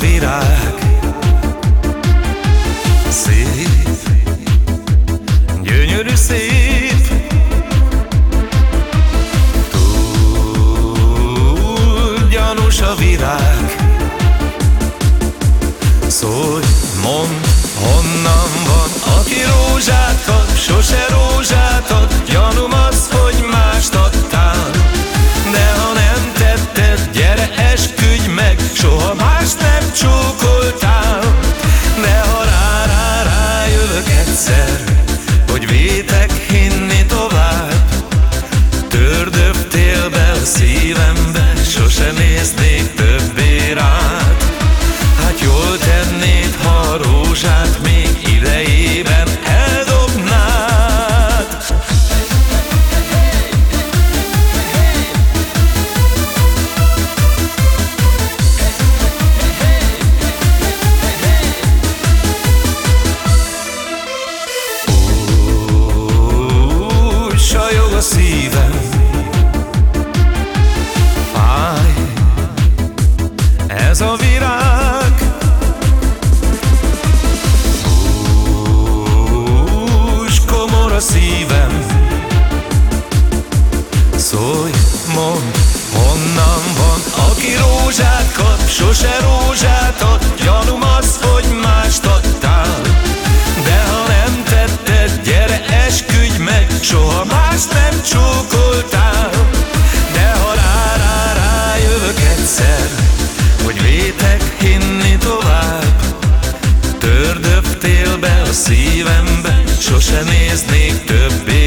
virág. Szép, gyönyörű szép. Túl gyanús a virág. Rózsát Szólj, mondd, honnan van? Aki rózsát kap, sose rózsát ad Gyanúm az, hogy mást adtál. De ha nem tetted, gyere esküdj meg Soha más nem csókoltál. De ha rá, rá, rá jövök egyszer Hogy vétek hinni tovább Tördöptél be a szívembe Sose néznék többé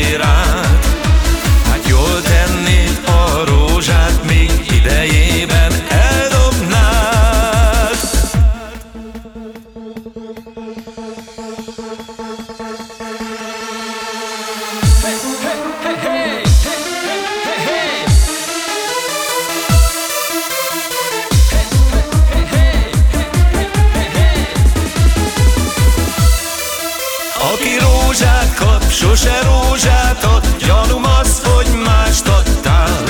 sose rózsát ad Gyanúm az, hogy mást adtál.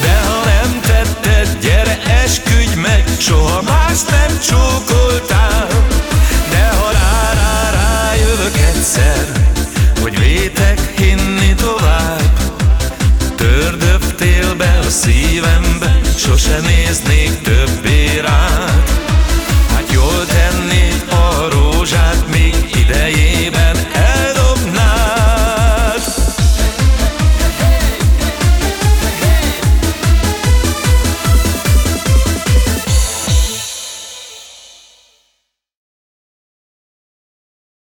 De ha nem tetted, gyere esküdj meg Soha más nem csókoltál. De ha rá, rá, rá jövök egyszer Hogy vétek hinni tovább Tördöptél be a szívembe Sose néznék többé rád